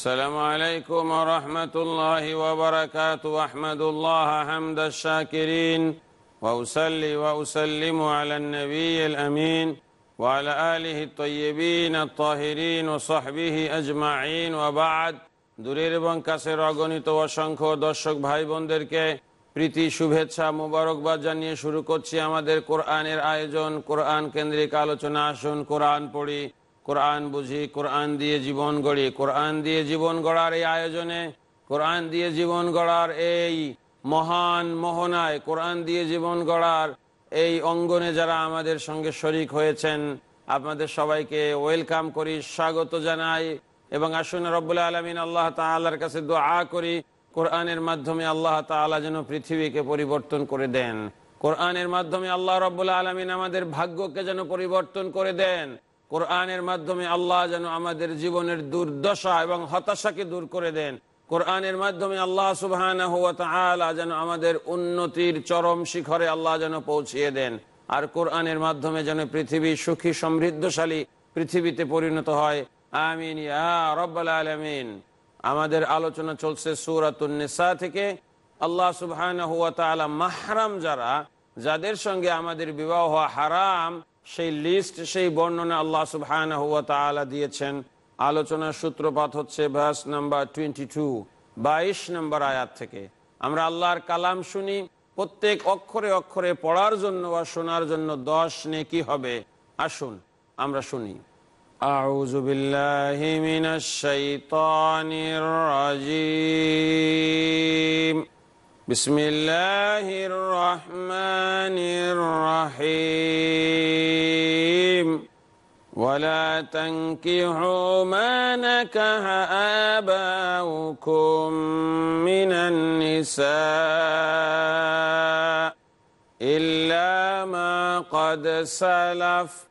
السلام عليكم ورحمة الله وبركاته أحمد الله حمد الشاكرين وأسلي وأسلم على النبي الأمين وعلى آله الطيبين الطاهرين وصحبه أجمعين وبعد দূরের এবং কাছের অগণিত অসংখ্য দর্শক ভাই বোনদেরকে প্রীতি শুভেচ্ছা মুবারকবাদ জানিয়ে শুরু করছি আমাদের কোরআনের আয়োজন কোরআন কেন্দ্রিক আলোচনা আসুন কোরআন পড়ি কোরআন বুঝি, কোরআন দিয়ে জীবন গড়ি। কোরআন দিয়ে জীবন গড়ার এই আয়োজনে, কোরআন দিয়ে জীবন গড়ার এই মহান মোহনায়, কোরআন দিয়ে জীবন গড়ার এই অঙ্গনে যারা আমাদের সঙ্গে শরিক হয়েছেন, আপনাদের সবাইকে ওয়েলকাম করি, স্বাগত জানাই। এবং আসুন রব্বুল্লা আলমিন আল্লাহ তাল্লার কাছে দোয়া করি, কোরআনের মাধ্যমে আল্লাহ তালা যেন পৃথিবীকে পরিবর্তন করে দেন। কোরআনের মাধ্যমে আল্লাহ রব্বুল্লা আলমিন আমাদের ভাগ্যকে যেন পরিবর্তন করে দেন। কোরআনের মাধ্যমে আল্লাহ যেন আমাদের জীবনের দুর্দশা এবং হতাশাকে দূর করে দেন। কোরআনের মাধ্যমে আল্লাহ সুবাহ যেন আমাদের উন্নতির চরম শিখরে আল্লাহ যেন পৌঁছিয়ে দেন। আর কোরআনের মাধ্যমে যেন পৃথিবী সুখী, সমৃদ্ধশালী পৃথিবীতে পরিণত হয়। আমিন, ইয়া আলমিন। আমাদের আলোচনা চলছে সুরাতুন্নেসা থেকে। আল্লাহ সুবাহ মাহরাম যারা, যাদের সঙ্গে আমাদের বিবাহ হারাম সেই লিস্ট সেই বর্ণনা আল্লাহ সুবহান দিয়েছেন আলোচনার সূত্রপাত হচ্ছে ভাস নাম্বার টোয়েন্টি টু বাইশ নম্বর আয়াত থেকে আমরা আল্লাহর কালাম শুনি প্রত্যেক অক্ষরে অক্ষরে পড়ার জন্য বা শোনার জন্য দশ নেকি হবে আসুন আমরা শুনি أعوذ بالله من الشيطان الرجيم بسم الله الرحمن الرحيم. ولا تنكحوا ما نكح آباؤكم من النساء إلا ما قد سلف.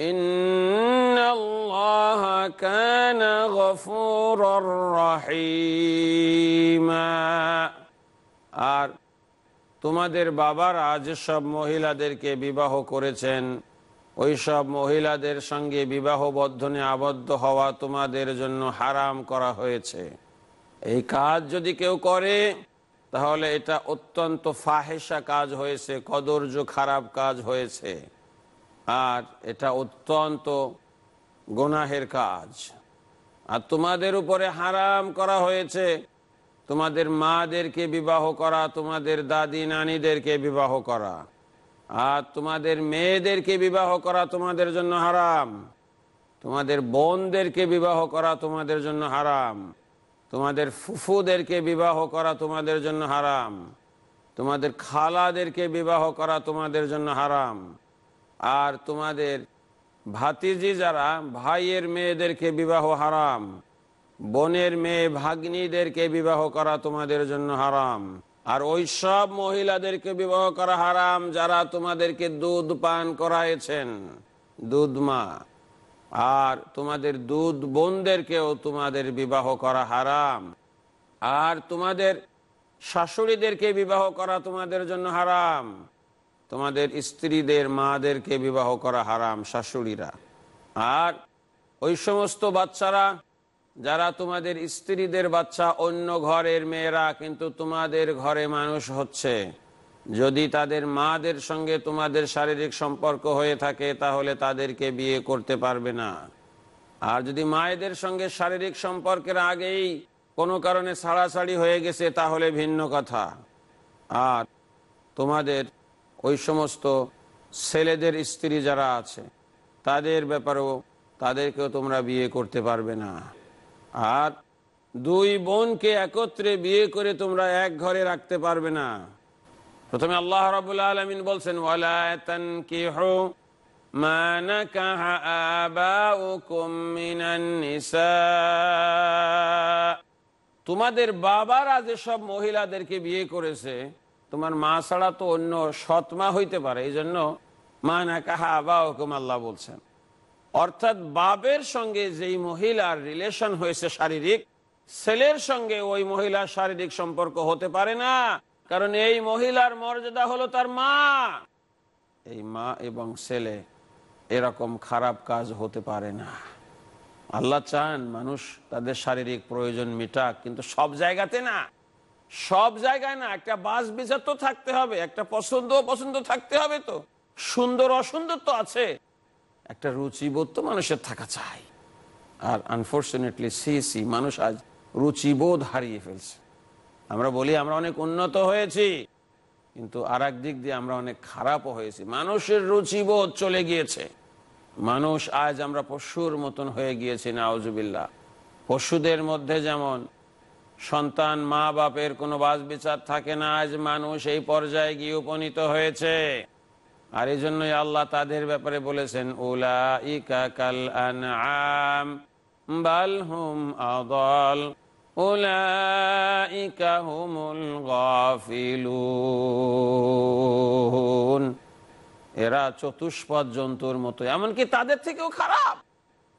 إن الله كان غفورا رحيما আর তোমাদের বাবারা যেসব মহিলাদেরকে বিবাহ করেছেন ওই সব মহিলাদের সঙ্গে বিবাহ বদ্ধনে আবদ্ধ হওয়া তোমাদের জন্য হারাম করা হয়েছে এই কাজ যদি কেউ করে তাহলে এটা অত্যন্ত ফাহেসা কাজ হয়েছে কদর্য খারাপ কাজ হয়েছে আর এটা অত্যন্ত গোনাহের কাজ। আর তোমাদের উপরে হারাম করা হয়েছে। তোমাদের মাদেরকে বিবাহ করা, তোমাদের দাদি নানিদেরকে বিবাহ করা। আর তোমাদের মেয়েদেরকে বিবাহ করা তোমাদের জন্য হারাম। তোমাদের বোনদেরকে বিবাহ করা তোমাদের জন্য হারাম। তোমাদের ফুফুদেরকে বিবাহ করা তোমাদের জন্য হারাম। তোমাদের খালাদেরকে বিবাহ করা তোমাদের জন্য হারাম। আর তোমাদের ভাতিজি যারা ভাইয়ের মেয়েদেরকে বিবাহ হারাম, বোনের মেয়ে ভাগ্নীদেরকে বিবাহ করা তোমাদের জন্য হারাম। আর ওই সব মহিলাদেরকে বিবাহ করা হারাম যারা তোমাদেরকে দুধ পান করাইছেন, দুধ মা। আর তোমাদের দুধ বোনদেরকেও তোমাদের বিবাহ করা হারাম। আর তোমাদের শাশুড়িদেরকে বিবাহ করা তোমাদের জন্য হারাম। তোমাদের স্ত্রীদের, মাদেরকে বিবাহ করা হারাম, শাশুড়িরা। আর ওই সমস্ত বাচ্চারা, যারা তোমাদের স্ত্রীদের বাচ্চা, অন্য ঘরের মেয়েরা, কিন্তু তোমাদের ঘরে মানুষ হচ্ছে। যদি তাদের মাদের সঙ্গে তোমাদের শারীরিক সম্পর্ক হয়ে থাকে, তাহলে তাদেরকে বিয়ে করতে পারবে না। আর যদি মায়েদের সঙ্গে শারীরিক সম্পর্কের আগেই কোনো কারণে ছাড়াছাড়ি হয়ে গেছে, তাহলে ভিন্ন কথা। আর তোমাদের ওই সমস্ত ছেলেদের স্ত্রী যারা আছে, তাদের ব্যাপারেও তাদেরকেও তোমরা বিয়ে করতে পারবে না। আর দুই বোনকে একত্রে বিয়ে করে তোমরা এক ঘরে রাখতে পারবে না। প্রথমে আল্লাহ রাবুল্লাহ আলমিন বলছেন নিসা। তোমাদের বাবারা যেসব মহিলাদেরকে বিয়ে করেছে তোমার মা ছাড়া তো অন্য সৎ মা হইতে পারে এই জন্য মা না কাহা আবা হুকুম আল্লাহ বলছেন। অর্থাৎ বাবের সঙ্গে যেই মহিলার রিলেশন হয়েছে শারীরিক, ছেলের সঙ্গে ওই মহিলার শারীরিক সম্পর্ক হতে পারে না, কারণ এই মহিলার মর্যাদা হলো তার মা। এই মা এবং ছেলে এরকম খারাপ কাজ হতে পারে না। আল্লাহ চান মানুষ তাদের শারীরিক প্রয়োজন মিটাক, কিন্তু সব জায়গাতে না। সব জায়গায় না, একটা বাস বিচার তো থাকতে হবে, একটা পছন্দ অপছন্দ থাকতে হবে তো। সুন্দর অসুন্দর তো আছে। একটা রুচিবোধ তো মানুষের থাকা চাই। আর আনফর্চুনেটলি সি সি, মানুষ আজ রুচিবোধ হারিয়ে ফেলছে। আমরা বলি, আমরা অনেক উন্নত হয়েছি, কিন্তু আর দিক দিয়ে আমরা অনেক খারাপও হয়েছি। মানুষের রুচিবোধ চলে গিয়েছে। মানুষ আজ আমরা পশুর মতন হয়ে গিয়েছি নাওজুবিল্লা পশুদের মধ্যে যেমন সন্তান মা বাপের কোনো বাস বিচার থাকে না, আজ মানুষ এই পর্যায়ে গিয়ে উপনীত হয়েছে। আর এই জন্যই আল্লাহ তাদের ব্যাপারে বলেছেন উলা ইকা কাল আনআম বাল হুম আদল, উলাইকা হুমুল গাফিলুন। এরা চতুষ্পদ জন্তুর মতো এমনকি তাদের থেকেও খারাপ।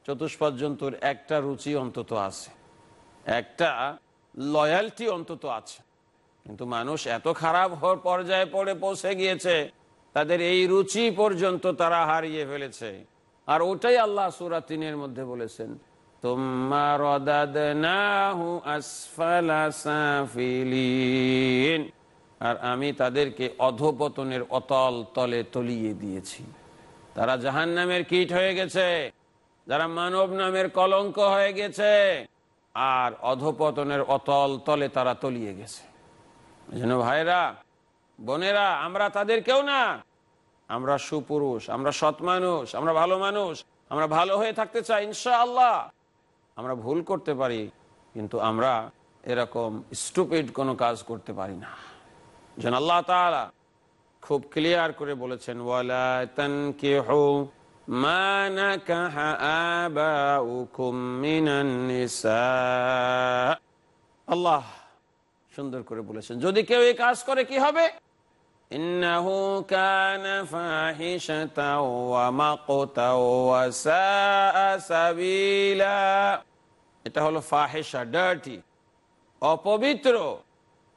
চতুষ্পদ জন্তুর একটা রুচি অন্তত আছে। একটা লয়ালটি অন্তত আছে। কিন্তু মানুষ এত খারাপ হওয়ার পর্যায়ে পড়ে পৌঁছে গিয়েছে, তাদের এই রুচি পর্যন্ত তারা হারিয়ে ফেলেছে। আর ওটাই আল্লাহ সুরা তিনের মধ্যে বলেছেন আর আমি তাদেরকে অধপতনের অতল তলে তলিয়ে দিয়েছি। তারা জাহান নামের কীট হয়ে গেছে, যারা মানব নামের কলঙ্ক হয়ে গেছে। আর অধপতনের অতল তলে তারা তলিয়ে গেছে। যেন ভাইরা বোনেরা, আমরা তাদের কেউ না। আমরা সুপুরুষ, আমরা সৎ মানুষ, আমরা ভালো মানুষ, আমরা ভালো হয়ে থাকতে চাই ইনশা আল্লাহ আমরা ভুল করতে পারি, কিন্তু আমরা এরকম স্টুপিড কোনো কাজ করতে পারি না। যেন আল্লাহ তালা খুব ক্লিয়ার করে বলেছেন, ওয়ালা তানকিহু আল্লাহ সুন্দর করে বলেছেন, যদি কেউ এই কাজ করে, কি হবে? কানা ওয়া এটা হলো ফাহিশা ডার্টি অপবিত্র।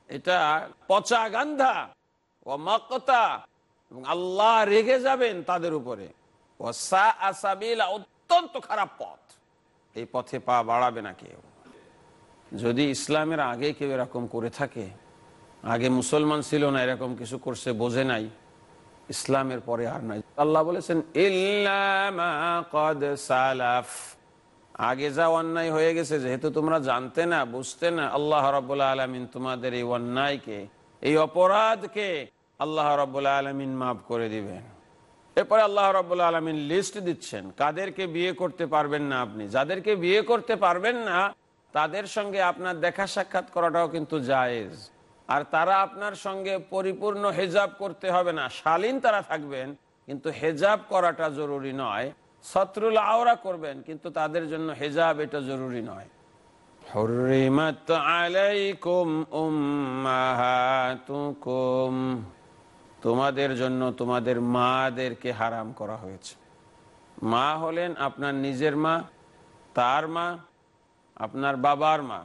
এটা পচা গান্ধা। ও মাকতা। এবং আল্লাহ রেগে যাবেন তাদের উপরে। অত্যন্ত খারাপ পথ। এই পথে পা বাড়াবে না কেউ। যদি ইসলামের আগে কেউ এরকম করে থাকে, আগে মুসলমান ছিল না, এরকম কিছু করছে, বোঝে নাই, ইসলামের পরে আর নাই। আল্লাহ বলেছেন আগে যা অন্যায় হয়ে গেছে, যেহেতু তোমরা জানতে না, বুঝতে না, আল্লাহ রবাহ আলমিন তোমাদের এই অন্যায়কে, এই অপরাধকে আল্লাহ রবাহ আলমিন মাফ করে দিবেন। এরপরে আল্লাহ রবাহ আলমিন লিস্ট দিচ্ছেন কাদেরকে বিয়ে করতে পারবেন না আপনি যাদেরকে বিয়ে করতে পারবেন না তাদের সঙ্গে আপনার দেখা সাক্ষাৎ করাটাও কিন্তু জায়েজ আর তারা আপনার সঙ্গে পরিপূর্ণ হেজাব করতে হবে না শালীন তারা থাকবেন কিন্তু হেজাব করাটা জরুরি নয় শত্রুল আওরা করবেন কিন্তু তাদের জন্য হেজাব এটা জরুরি নয় حرمت عليكم أمهاتكم তোমাদের জন্য তোমাদের মাদেরকে হারাম করা হয়েছে। মা হলেন আপনার নিজের মা, তার মা, আপনার বাবার মা।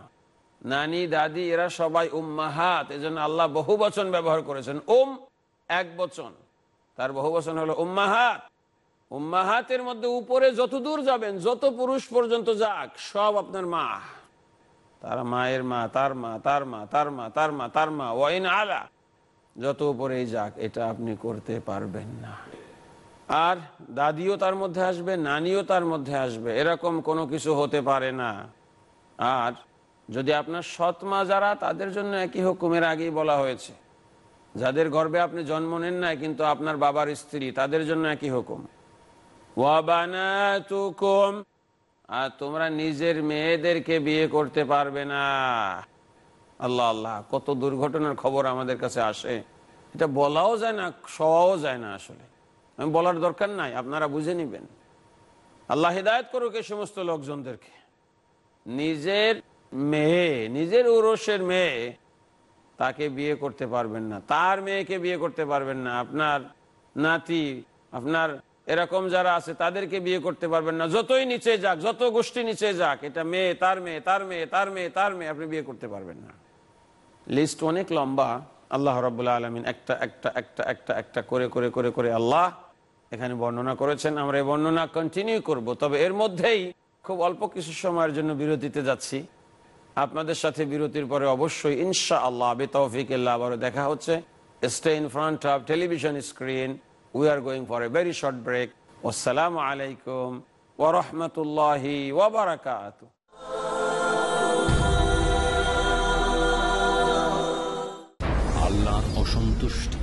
নানি, দাদি, এরা সবাই উম্মাহাত, এজন্য আল্লাহ বহু বচন ব্যবহার করেছেন। উম, এক বচন। তার বহু বচন হলো উম্মাহাত। উম্মাহাতের মধ্যে উপরে যত দূর যাবেন, যত পুরুষ পর্যন্ত যাক, সব আপনার মা। তার মায়ের মা, তার মা তার মা তার মা তার মা তার মা। ওয়াইন আলা। যত উপরেই যাক, এটা আপনি করতে পারবেন না। আর দাদিও তার মধ্যে আসবে, নানিও তার মধ্যে আসবে, এরকম কোনো কিছু হতে পারে না। আর যদি আপনার সৎ মা যারা, তাদের জন্য একই হুকুমের আগেই বলা হয়েছে। যাদের গর্বে আপনি জন্ম নেন নাই, কিন্তু আপনার বাবার স্ত্রী, তাদের জন্য একই হুকুম। আর তোমরা নিজের মেয়েদেরকে বিয়ে করতে পারবে না। আল্লাহ আল্লাহ, কত দুর্ঘটনার খবর আমাদের কাছে আসে। এটা বলাও যায় না সওয়াও যায় না আসলে। আমি বলার দরকার নাই, আপনারা বুঝে নিবেন। আল্লাহ হিদায়ত করুক এই সমস্ত লোকজনদেরকে। নিজের মেয়ে, নিজের উরসের মেয়ে তাকে বিয়ে করতে পারবেন না। তার মেয়েকে বিয়ে করতে পারবেন না। আপনার নাতি, আপনার এরকম যারা আছে, তাদেরকে বিয়ে করতে পারবেন না। যতই নিচে যাক, যত গোষ্ঠী নিচে যাক, এটা মেয়ে, তার মেয়ে তার মেয়ে তার মেয়ে তার মেয়ে, আপনি বিয়ে করতে পারবেন না। লিস্ট অনেক লম্বা। আল্লাহ রবাহ আলমিন একটা একটা একটা একটা একটা করে করে করে করে আল্লাহ এখানে বর্ণনা করেছেন। আমরা এই বর্ণনা কন্টিনিউ করব। তবে এর মধ্যেই খুব অল্প কিছু সময়ের জন্য বিরতিতে যাচ্ছি। আপনাদের সাথে বিরতির পরে অবশ্যই ইনশা আল্লাহ আবে তৌফিক আবারও দেখা হচ্ছে। Stay in front of television screen we are going for a very short break আসসালামু আলাইকুম ওরহমতুল্লাহি আল্লাহর অসন্তুষ্টি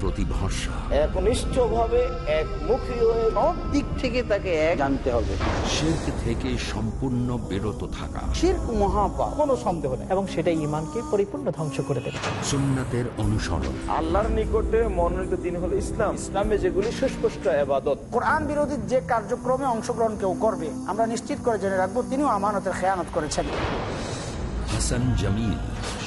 প্রতি ভরসা একমুখী হয়ে সব দিক থেকে তাকে এক জানতে হবে। শির্ক থেকে সম্পূর্ণ বিরত থাকা। শির্ক মহাপাপ। কোনো সন্দেহ নেই। এবং সেটা ইমানকে পরিপূর্ণ ধ্বংস করে দেবে। সুন্নাতের অনুসরণ। আল্লাহর নিকটে মনোনীত দিন হলো ইসলাম। ইসলামে যেগুলি সুস্পষ্ট আবাদত কোরআন বিরোধী যে কার্যক্রমে অংশগ্রহণ কেউ করবে আমরা নিশ্চিত করে জেনে রাখব তিনিও আমানতের খেয়ানত করেছেন। হাসান জামিল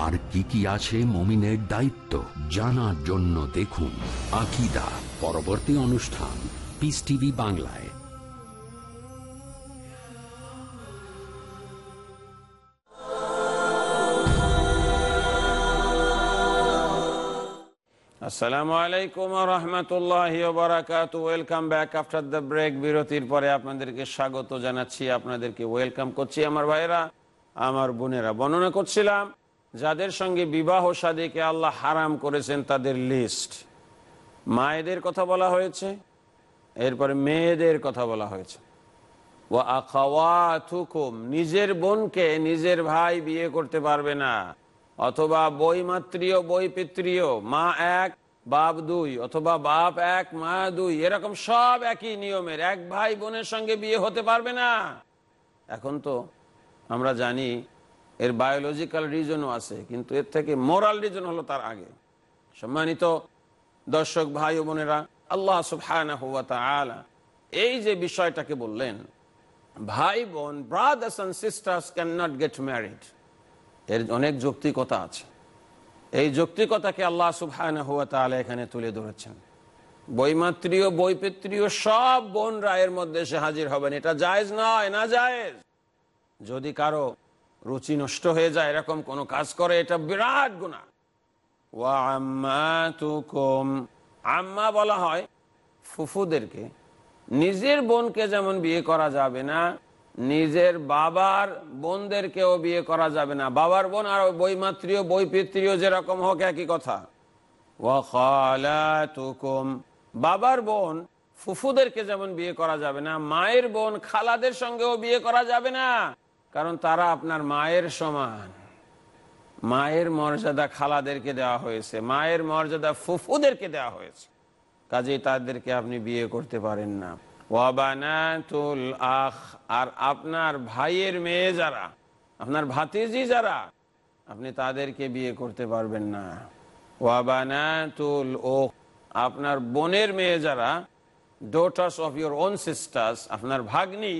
আর কি কি আছে মমিনের দায়িত্ব জানার জন্য দেখুন আকিদা, পরবর্তী অনুষ্ঠান পিস টিভি বাংলায়। আসসালামু আলাইকুম রহমতুল্লাহ বারাকাত। Welcome back after the break বিরতির পরে আপনাদেরকে স্বাগত জানাচ্ছি, আপনাদেরকে ওয়েলকাম করছি আমার ভাইরা, আমার বোনেরা। বর্ণনা করছিলাম যাদের সঙ্গে বিবাহ সাদীকে আল্লাহ হারাম করেছেন, তাদের লিস্ট মায়েদের কথা বলা হয়েছে, এরপরে মেয়েদের কথা বলা হয়েছে। ও আখাওয়াতুকুম, নিজের বোনকে নিজের ভাই বিয়ে করতে পারবে না, অথবা বই মাতৃয় বই পিতৃয় মা এক, বাপ দুই, অথবা বাপ এক, মা দুই, এরকম সব একই নিয়মের, এক ভাই বোনের সঙ্গে বিয়ে হতে পারবে না। এখন তো আমরা জানি এর বায়োলজিক্যাল রিজনও আছে, কিন্তু এর থেকে মোরাল রিজন হলো তার আগে। সম্মানিত দর্শক ভাই ও বোনেরা, আল্লাহ সুবহানাহু ওয়া তাআলা এই যে বিষয়টাকে বললেন, ভাই বোন brothers and sisters can not get married এর অনেক যৌক্তিকতা আছে। এই যৌক্তিকতাকে আল্লাহ সুবহানাহু ওয়া তাআলা এখানে তুলে ধরেছেন। বৈমাত্রীয় বৈপিত্রীয় সব বোনরা এর মধ্যে সে হাজির হবেন। এটা জায়েজ নয়, না জায়েজ? যদি কারও রুচি নষ্ট হয়ে যায়, এরকম কোনো কাজ করে, এটা বিরাট গুণা ওয়া আম্মাতুকুম। আম্মা বলা হয় ফুফুদেরকে, নিজের বোনকে যেমন বিয়ে করা যাবে না, নিজের বাবার বোনদেরকেও বিয়ে করা যাবে না। বাবার বোন আর বৈমাত্রীয় বৈপিত্রীয় যেরকম হোক একই কথা। বাবার বোন ফুফুদেরকে যেমন বিয়ে করা যাবে না, মায়ের বোন খালাদের সঙ্গেও বিয়ে করা যাবে না। কারণ তারা আপনার মায়ের সমান। মায়ের মর্যাদা খালাদেরকে দেওয়া হয়েছে, মায়ের মর্যাদা ফুফুদেরকে দেওয়া হয়েছে। কাজেই তাদেরকে আপনি বিয়ে করতে পারেন না। আর আপনার ভাইয়ের মেয়ে যারা, আপনার ভাতিজি যারা, আপনি তাদেরকে বিয়ে করতে পারবেন না। ওয়াবানাতুল ও আপনার বোনের মেয়ে যারা daughters of your own sisters আপনার ভাগ্নি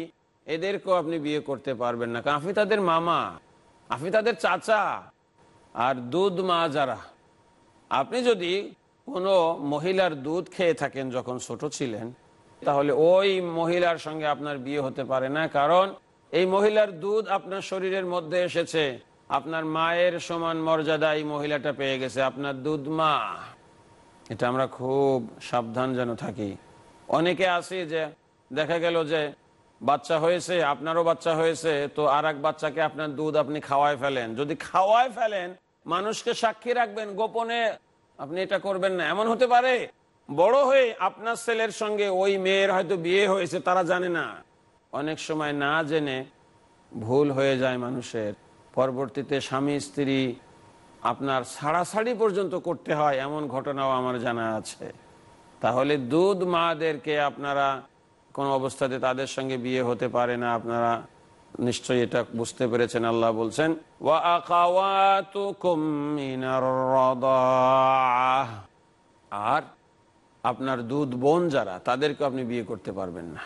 এদেরকেও আপনি বিয়ে করতে পারবেন না। কারণ আপনি তাদের মামা আপনি তাদের চাচা আর দুধ মা যারা। আপনি যদি কোনো মহিলার দুধ খেয়ে থাকেন যখন ছোট ছিলেন, তাহলে ওই মহিলার সঙ্গে আপনার বিয়ে হতে পারে না। কারণ এই মহিলার দুধ আপনার শরীরের মধ্যে এসেছে। আপনার মায়ের সমান মর্যাদা এই মহিলাটা পেয়ে গেছে, আপনার দুধ মা। এটা আমরা খুব সাবধান যেন থাকি। অনেকে আছে যে দেখা গেল যে বাচ্চা হয়েছে, আপনারও বাচ্চা হয়েছে, তো আর বাচ্চাকে আপনার দুধ আপনি খাওয়ায় ফেলেন। যদি খাওয়ায় ফেলেন, মানুষকে সাক্ষী রাখবেন, গোপনে আপনি এটা করবেন না। এমন হতে পারে, বড় হয়ে আপনার ছেলের সঙ্গে ওই মেয়ের হয়তো বিয়ে হয়েছে, তারা জানে না। অনেক সময় না জেনে ভুল হয়ে যায় মানুষের। পরবর্তীতে স্বামী, স্ত্রী আপনার ছাড়াছাড়ি পর্যন্ত করতে হয়, এমন ঘটনাও আমার জানা আছে। তাহলে দুধ মাদেরকে আপনারা কোন অবস্থাতে তাদের সঙ্গে বিয়ে হতে পারে না আপনারা নিশ্চয়ই এটা বুঝতে পেরেছেন, আল্লাহ বলছেন। আর আপনার দুধ বোন যারা তাদেরকে আপনি বিয়ে করতে পারবেন না।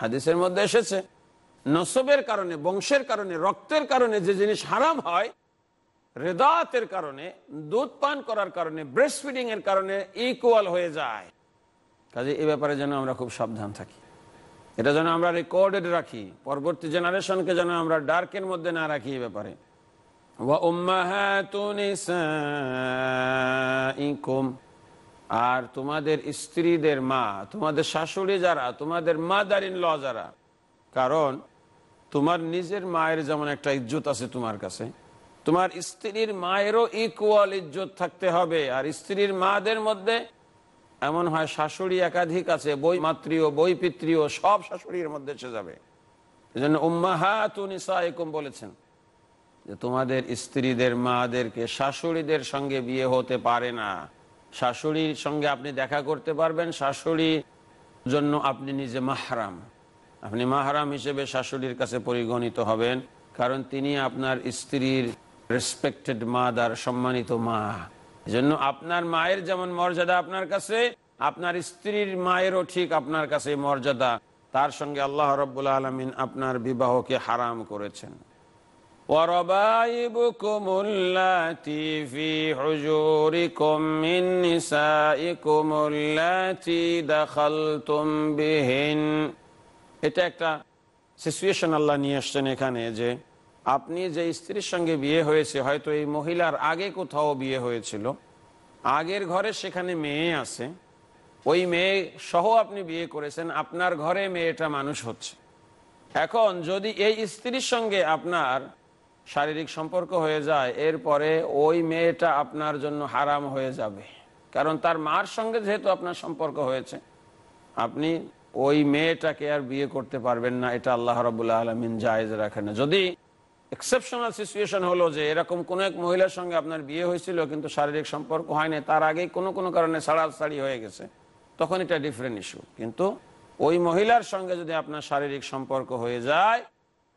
হাদিসের মধ্যে এসেছে, নসবের কারণে, বংশের কারণে, রক্তের কারণে যে জিনিস হারাম হয় রেদাতের কারণে, দুধ পান করার কারণে ব্রেস্ট ফিডিং এর কারণে ইকুয়াল হয়ে যায়। কাজে এ ব্যাপারে যেন আমরা খুব সাবধান থাকি। এটা যেন আমরা রেকর্ডেড রাখি, পরবর্তী জেনারেশনকে যেন আমরা ডার্কের মধ্যে না রাখি এ ব্যাপারে। আর তোমাদের স্ত্রীদের মা, তোমাদের শাশুড়ি যারা, তোমাদের মাদারিন ল যারা। কারণ তোমার নিজের মায়ের যেমন একটা ইজ্জত আছে তোমার কাছে তোমার স্ত্রীর মায়েরও ইকুয়াল ইজ্জত থাকতে হবে। আর স্ত্রীর মাদের মধ্যে এমন হয়, শাশুড়ি একাধিক আছে বই মাতৃও বই পিতৃও সব শাশুড়ির মধ্যে এসে যাবে। বলেছেন যে তোমাদের স্ত্রীদের মাদেরকে শাশুড়িদের সঙ্গে বিয়ে হতে পারে না। শাশুড়ির সঙ্গে আপনি দেখা করতে পারবেন, শাশুড়ির জন্য আপনি নিজে মাহারাম। আপনি মাহারাম হিসেবে শাশুড়ির কাছে পরিগণিত হবেন, কারণ তিনি আপনার স্ত্রীর রেসপেক্টেড মাদার সম্মানিত মা এজন্য আপনার মায়ের যেমন মর্যাদা আপনার কাছে আপনার স্ত্রীর মায়েরও ঠিক আপনার কাছে মর্যাদা তার সঙ্গে আল্লাহ রব্বুল আলমিন আপনার বিবাহকে হারাম করেছেন وربائبكم اللاتي في حجوركم من نسائكم اللاتي دخلتم بهن এটা একটা সিচুয়েশন আল্লাহ নিয়ে আসছেন এখানে যে আপনি যে স্ত্রীর সঙ্গে বিয়ে হয়েছে, হয়তো এই মহিলার আগে কোথাও বিয়ে হয়েছিল, আগের ঘরে সেখানে মেয়ে আছে, ওই মেয়ে সহ আপনি বিয়ে করেছেন, আপনার ঘরে মেয়েটা মানুষ হচ্ছে। এখন যদি এই স্ত্রীর সঙ্গে আপনার শারীরিক সম্পর্ক হয়ে যায়, এরপরে ওই মেয়েটা আপনার জন্য হারাম হয়ে যাবে। কারণ তার মার সঙ্গে যেহেতু আপনার সম্পর্ক হয়েছে, আপনি ওই মেয়েটাকে আর বিয়ে করতে পারবেন না, এটা আল্লাহ রবুল্লা আলমিন জায়েজ রাখেন। না যদি এক্সেপশনাল সিচুয়েশন হলো যে এরকম কোন এক মহিলার সঙ্গে আপনার বিয়ে হয়েছিল কিন্তু শারীরিক সম্পর্ক হয়নি, তার আগেই কোনো কোনো কারণে ছাড়াছাড়ি হয়ে গেছে। তখন এটা ডিফারেন্ট ইস্যু কিন্তু ওই মহিলার সঙ্গে যদি আপনার শারীরিক সম্পর্ক হয়ে যায়,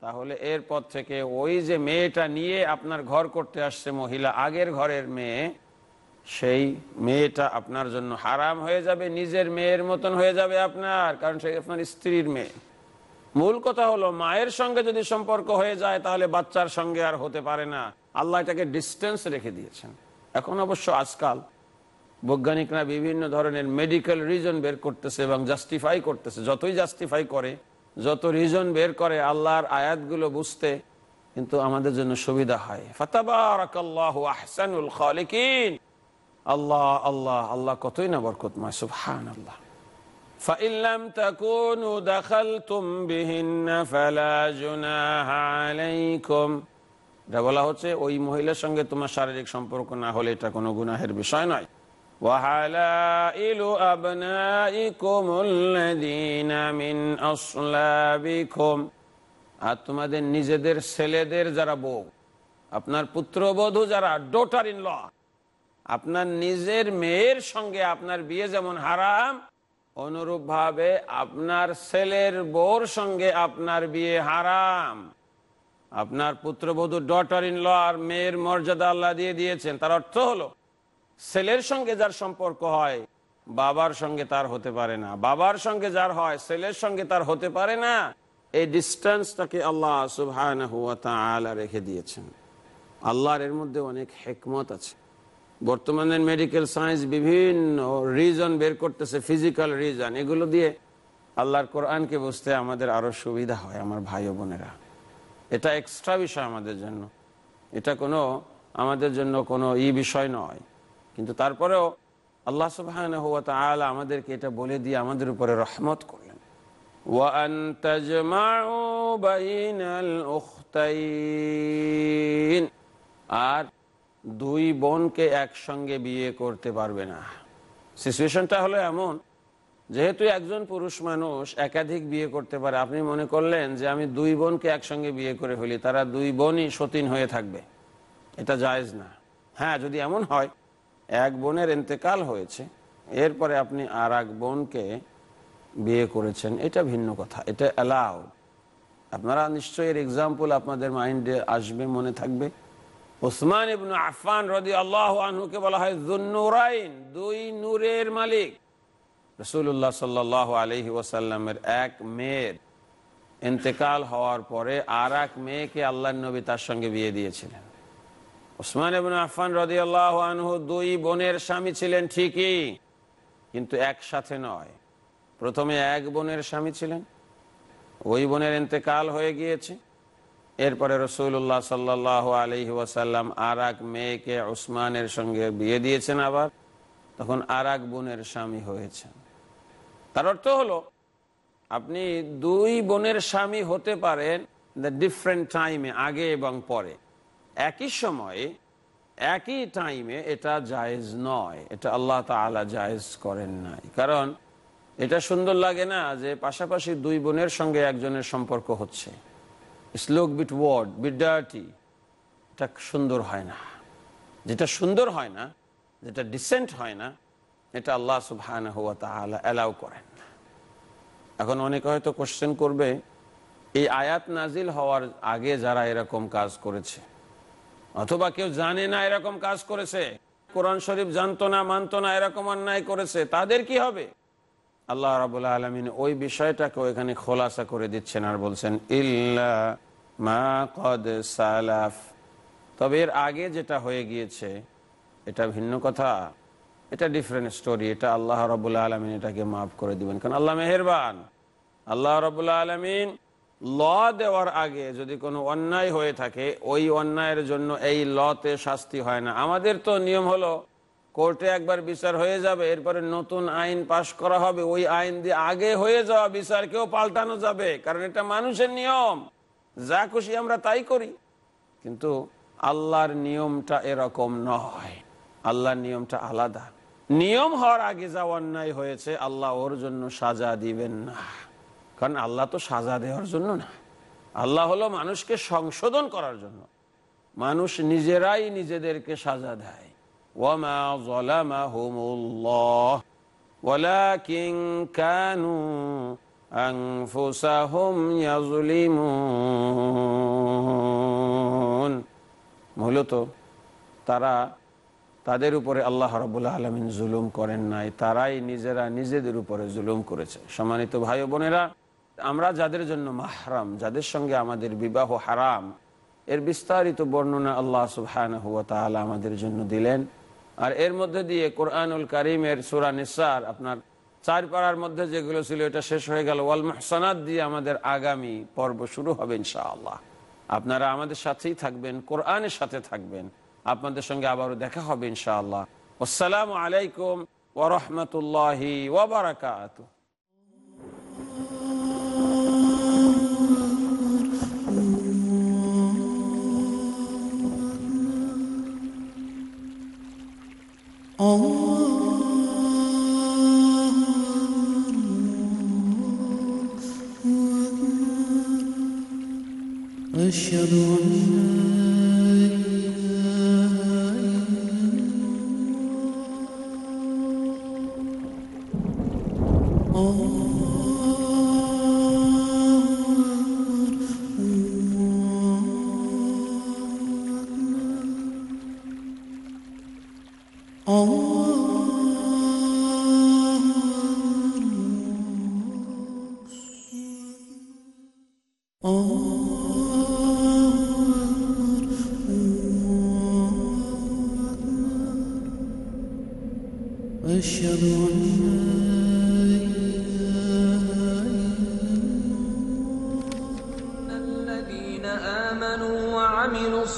তাহলে এরপর থেকে ওই যে মেয়েটা নিয়ে আপনার ঘর করতে আসছে মহিলা, আগের ঘরের মেয়ে, সেই মেয়েটা আপনার জন্য হারাম হয়ে যাবে, নিজের মেয়ের মতন হয়ে যাবে আপনার, কারণ সে আপনার স্ত্রীর মেয়ে। মূল কথা হলো, মায়ের সঙ্গে যদি সম্পর্ক হয়ে যায়, তাহলে বাচ্চার সঙ্গে আর হতে পারে না। আল্লাহ এটাকে ডিস্টেন্স রেখে দিয়েছেন। এখন অবশ্য আজকাল বৈজ্ঞানিকরা বিভিন্ন ধরনের মেডিকেল রিজন বের করতেছে এবং জাস্টিফাই করতেছে। যতই জাস্টিফাই করে, যত রিজন বের করে, আল্লাহর আয়াতগুলো বুঝতে কিন্তু আমাদের জন্য সুবিধা হয়। ফাতাবারাকাল্লাহু আল্লাহ আল্লাহ আল্লাহ কতই না বরকতময়, সুবহানাল্লাহ। فإن لم تكونوا دخلتم بهن فلا جناح عليكم এটা বলা হচ্ছে ওই মহিলার সঙ্গে তোমার শারীরিক সম্পর্ক না হলে এটা কোনো গুনাহের বিষয় নয় وحلائل أبنائكم الذين من أصلابكم আর তোমাদের নিজেদের ছেলেদের যারা বউ আপনার পুত্রবধূ যারা ডোটার ইন ল আপনার নিজের মেয়ের সঙ্গে আপনার বিয়ে যেমন হারাম অনুরূপভাবে আপনার ছেলের বউর সঙ্গে আপনার বিয়ে হারাম। আপনার পুত্রবধূ ডটার ইন ল আর মেয়ের মর্যাদা আল্লাহ দিয়ে দিয়েছেন। তার অর্থ হলো, ছেলের সঙ্গে যার সম্পর্ক হয়, বাবার সঙ্গে তার হতে পারে না। বাবার সঙ্গে যার হয়, ছেলের সঙ্গে তার হতে পারে না। এই ডিস্টেন্সটাকে আল্লাহ সুবাহ রেখে দিয়েছেন। আল্লাহর এর মধ্যে অনেক হেকমত আছে। বর্তমানের মেডিকেল সায়েন্স বিভিন্ন রিজন বের করতেছে ফিজিক্যাল রিজন এগুলো দিয়ে আল্লাহর কোরআনকে বুঝতে আমাদের আরও সুবিধা হয়, আমার ভাই বোনেরা। এটা এক্সট্রা বিষয় আমাদের জন্য। এটা কোনো, আমাদের জন্য কোনো ই বিষয় নয়। কিন্তু তারপরেও আল্লাহ সুবাহন হুয়া আল আমাদেরকে এটা বলে দিয়ে আমাদের উপরে রহমত করলেন। আর দুই বোনকে একসঙ্গে বিয়ে করতে পারবে না। সিচুয়েশনটা হলো এমন, যেহেতু একজন পুরুষ মানুষ একাধিক বিয়ে করতে পারে, আপনি মনে করলেন যে আমি দুই বোনকে একসঙ্গে বিয়ে করে ফেলি, তারা দুই বোনই সতীন হয়ে থাকবে। এটা জায়েজ না। হ্যাঁ যদি এমন হয়, এক বোনের এতেকাল হয়েছে, এরপরে আপনি আর এক বোনকে বিয়ে করেছেন, এটা ভিন্ন কথা, এটা অ্যালাউ আপনারা নিশ্চয়ই এর এক্সাম্পল আপনাদের মাইন্ডে আসবে, মনে থাকবে। ওসমান ইবনু আফান রদি আল্লাহ আনহুকে বলা হয় জুন্নুরাইন, দুই নূরের মালিক। রসুল্লাহ সাল্লাহ আলহি ওসাল্লামের এক মেয়ের ইন্তেকাল হওয়ার পরে আর এক মেয়েকে আল্লাহ নবী তার সঙ্গে বিয়ে দিয়েছিলেন। ওসমান ইবনু আফান রদি আল্লাহ আনহু দুই বোনের স্বামী ছিলেন ঠিকই, কিন্তু একসাথে নয়। প্রথমে এক বোনের স্বামী ছিলেন, ওই বোনের ইন্তেকাল হয়ে গিয়েছে। এরপরে রসুল্লাহ সাল্লাহ আলহি ওয়াসাল্লাম আর এক মেয়েকে ওসমানের সঙ্গে বিয়ে দিয়েছেন আবার, তখন আর এক বোনের স্বামী হয়েছেন। তার অর্থ হলো, আপনি দুই বোনের স্বামী হতে পারেন ডিফারেন্ট টাইমে আগে এবং পরে। একই সময়ে, একই টাইমে এটা জায়েজ নয়, এটা আল্লাহ তালা জায়েজ করেন নাই। কারণ এটা সুন্দর লাগে না যে পাশাপাশি দুই বোনের সঙ্গে একজনের সম্পর্ক হচ্ছে। স্লোক বিট ওয়ার্ড, বিট ডার্টি এটা সুন্দর হয় না। যেটা সুন্দর হয় না, যেটা ডিসেন্ট হয় না, এটা আল্লাহ সুবহান হুয়া তাহলে অ্যালাউ করেন না। এখন অনেকে হয়তো কোশ্চেন করবে, এই আয়াত নাজিল হওয়ার আগে যারা এরকম কাজ করেছে? অথবা কেউ জানে না এরকম কাজ করেছে? কোরআন শরীফ জানতো না, মানতো না, এরকম অন্যায় করেছে, তাদের কি হবে? আল্লাহ রাবুল্লাহ আলমিন ওই বিষয়টাকে এখানে খোলাসা করে দিচ্ছেন আর বলছেন, ইল্লা মা কদ সালাফ। তবে এর আগে যেটা হয়ে গিয়েছে, এটা ভিন্ন কথা। এটা ডিফারেন্ট স্টোরি এটা আল্লাহ রবুল্লাহ আলমিন এটাকে মাফ করে দিবেন। কারণ আল্লাহ মেহেরবান। আল্লাহ রবুল্লাহ আলমিন ল দেওয়ার আগে যদি কোনো অন্যায় হয়ে থাকে, ওই অন্যায়ের জন্য এই লতে শাস্তি হয় না। আমাদের তো নিয়ম হলো কোর্টে একবার বিচার হয়ে যাবে, এরপরে নতুন আইন পাশ করা হবে, ওই আইন দিয়ে আগে হয়ে যাওয়া বিচার কেউ পাল্টানো যাবে, কারণ এটা মানুষের নিয়ম। যা খুশি আমরা তাই করি। কিন্তু আল্লাহর নিয়মটা এরকম নয়। আল্লাহর নিয়মটা আলাদা। নিয়ম হওয়ার আগে যা অন্যায় হয়েছে, আল্লাহ ওর জন্য সাজা দিবেন না। কারণ আল্লাহ তো সাজা দেওয়ার জন্য না। আল্লাহ হলো মানুষকে সংশোধন করার জন্য। মানুষ নিজেরাই নিজেদেরকে সাজা দেয়। মূলত তারা তাদের উপরে আল্লাহ রবুল্লা আলমিন জুলুম করেন নাই, তারাই নিজেরা নিজেদের উপরে জুলুম করেছে। সম্মানিত ভাই বোনেরা, আমরা যাদের জন্য মাহরাম, যাদের সঙ্গে আমাদের বিবাহ হারাম, এর বিস্তারিত বর্ণনা আল্লাহ সুবহান হুয়া তাআলা আমাদের জন্য দিলেন। আর এর মধ্যে দিয়ে কোরআনুল কারিমের সুরা নিসার আপনার চার পাড়ার মধ্যে যেগুলো ছিল, এটা শেষ হয়ে গেল। ওয়াল মাহসানাদ দিয়ে আমাদের আগামী পর্ব শুরু হবে ইনশাআল্লাহ। আপনারা আমাদের সাথেই থাকবেন, কোরআনের সাথে থাকবেন। আপনাদের সঙ্গে আবারও দেখা হবে ইনশাআল্লাহ। আসসালামু আলাইকুম ওরহমতুল্লাহি ওবরাকাত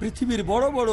পৃথিবীর বড় বড়